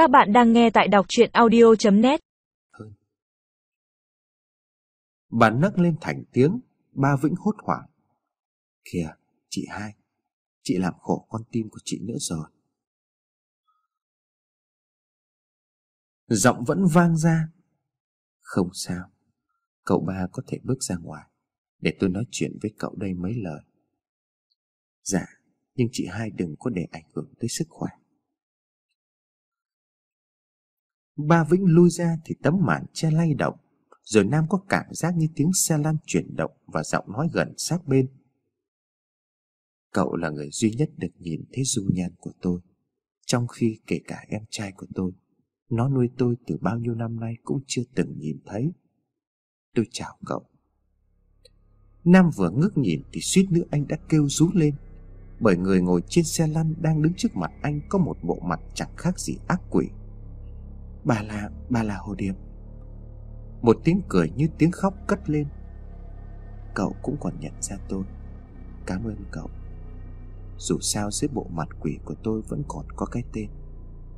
Các bạn đang nghe tại đọc chuyện audio.net. Bà nấc lên thành tiếng, ba Vĩnh hốt hoảng. Kìa, chị hai, chị làm khổ con tim của chị nữa rồi. Giọng vẫn vang ra. Không sao, cậu ba có thể bước ra ngoài, để tôi nói chuyện với cậu đây mấy lời. Dạ, nhưng chị hai đừng có để ảnh hưởng tới sức khỏe. Ba Vĩnh lui ra thì tấm màn che lay động, rồi Nam có cảm giác như tiếng xe lăn chuyển động và giọng nói gần sát bên. Cậu là người duy nhất được nhìn thấy dung nhan của tôi, trong khi kể cả em trai của tôi, nó nuôi tôi từ bao nhiêu năm nay cũng chưa từng nhìn thấy. Tôi chào cậu. Nam vừa ngước nhìn thì suýt nữa anh đã kêu rú lên bởi người ngồi trên xe lăn đang đứng trước mặt anh có một bộ mặt chẳng khác gì ác quỷ. Bà là, bà là Hồ Điệp. Một tiếng cười như tiếng khóc cất lên. Cậu cũng còn nhận ra tôi. Cảm ơn cậu. Dù sao dưới bộ mặt quỷ của tôi vẫn còn có cái tên.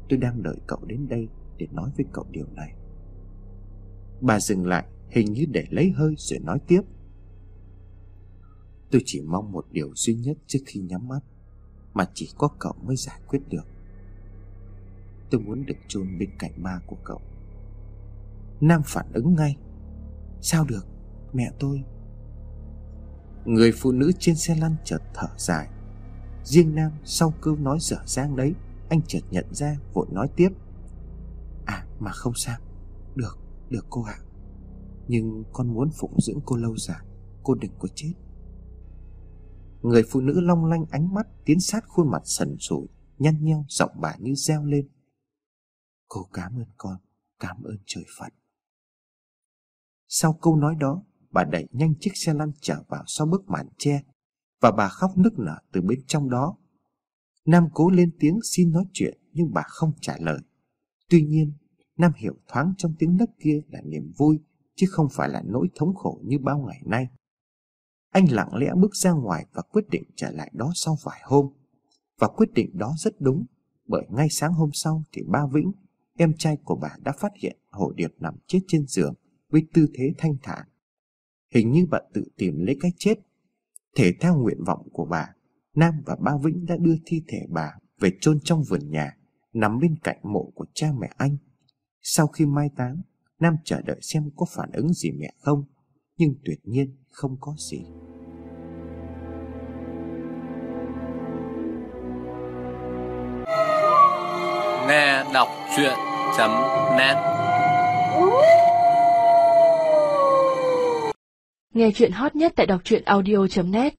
Tôi đang đợi cậu đến đây để nói với cậu điều này. Bà dừng lại, hình như để lấy hơi rồi nói tiếp. Tôi chỉ mong một điều duy nhất trước khi nhắm mắt Mà chỉ có cậu mới giải quyết được Tôi muốn được chôn bên cạnh ma của cậu. Nam phản ứng ngay. Sao được Mẹ tôi? Người phụ nữ trên xe lăn chợt thở dài. Riêng Nam sau câu nói dở dang đấy Anh chợt nhận ra vội nói tiếp. À mà không sao. Được, được cô ạ. Nhưng con muốn phụng dưỡng cô lâu dài. Cô đừng có chết. Người phụ nữ long lanh ánh mắt tiến sát khuôn mặt sần sùi, nhăn nheo giọng bà như reo lên. Cô cảm ơn con, cảm ơn trời Phật. Sau câu nói đó, bà đẩy nhanh chiếc xe lăn trở vào sau bức màn che và bà khóc nức nở từ bên trong đó. Nam cố lên tiếng xin nói chuyện nhưng bà không trả lời. Tuy nhiên, Nam hiểu thoáng trong tiếng nấc kia là niềm vui chứ không phải là nỗi thống khổ như bao ngày nay. Anh lặng lẽ bước ra ngoài và quyết định trở lại đó sau vài hôm. Và quyết định đó rất đúng, bởi ngay sáng hôm sau thì ba Vĩnh, em trai của bà đã phát hiện Hồ Điệp nằm chết trên giường với tư thế thanh thản. Hình như bà tự tìm lấy cái chết. Thể theo nguyện vọng của bà, Nam và ba Vĩnh đã đưa thi thể bà về chôn trong vườn nhà, nằm bên cạnh mộ của cha mẹ anh. Sau khi mai táng, Nam chờ đợi xem có phản ứng gì mẹ không, nhưng tuyệt nhiên không có gì. Nghe đọc truyện .net. Nghe truyện hot nhất tại đọc truyện audio.net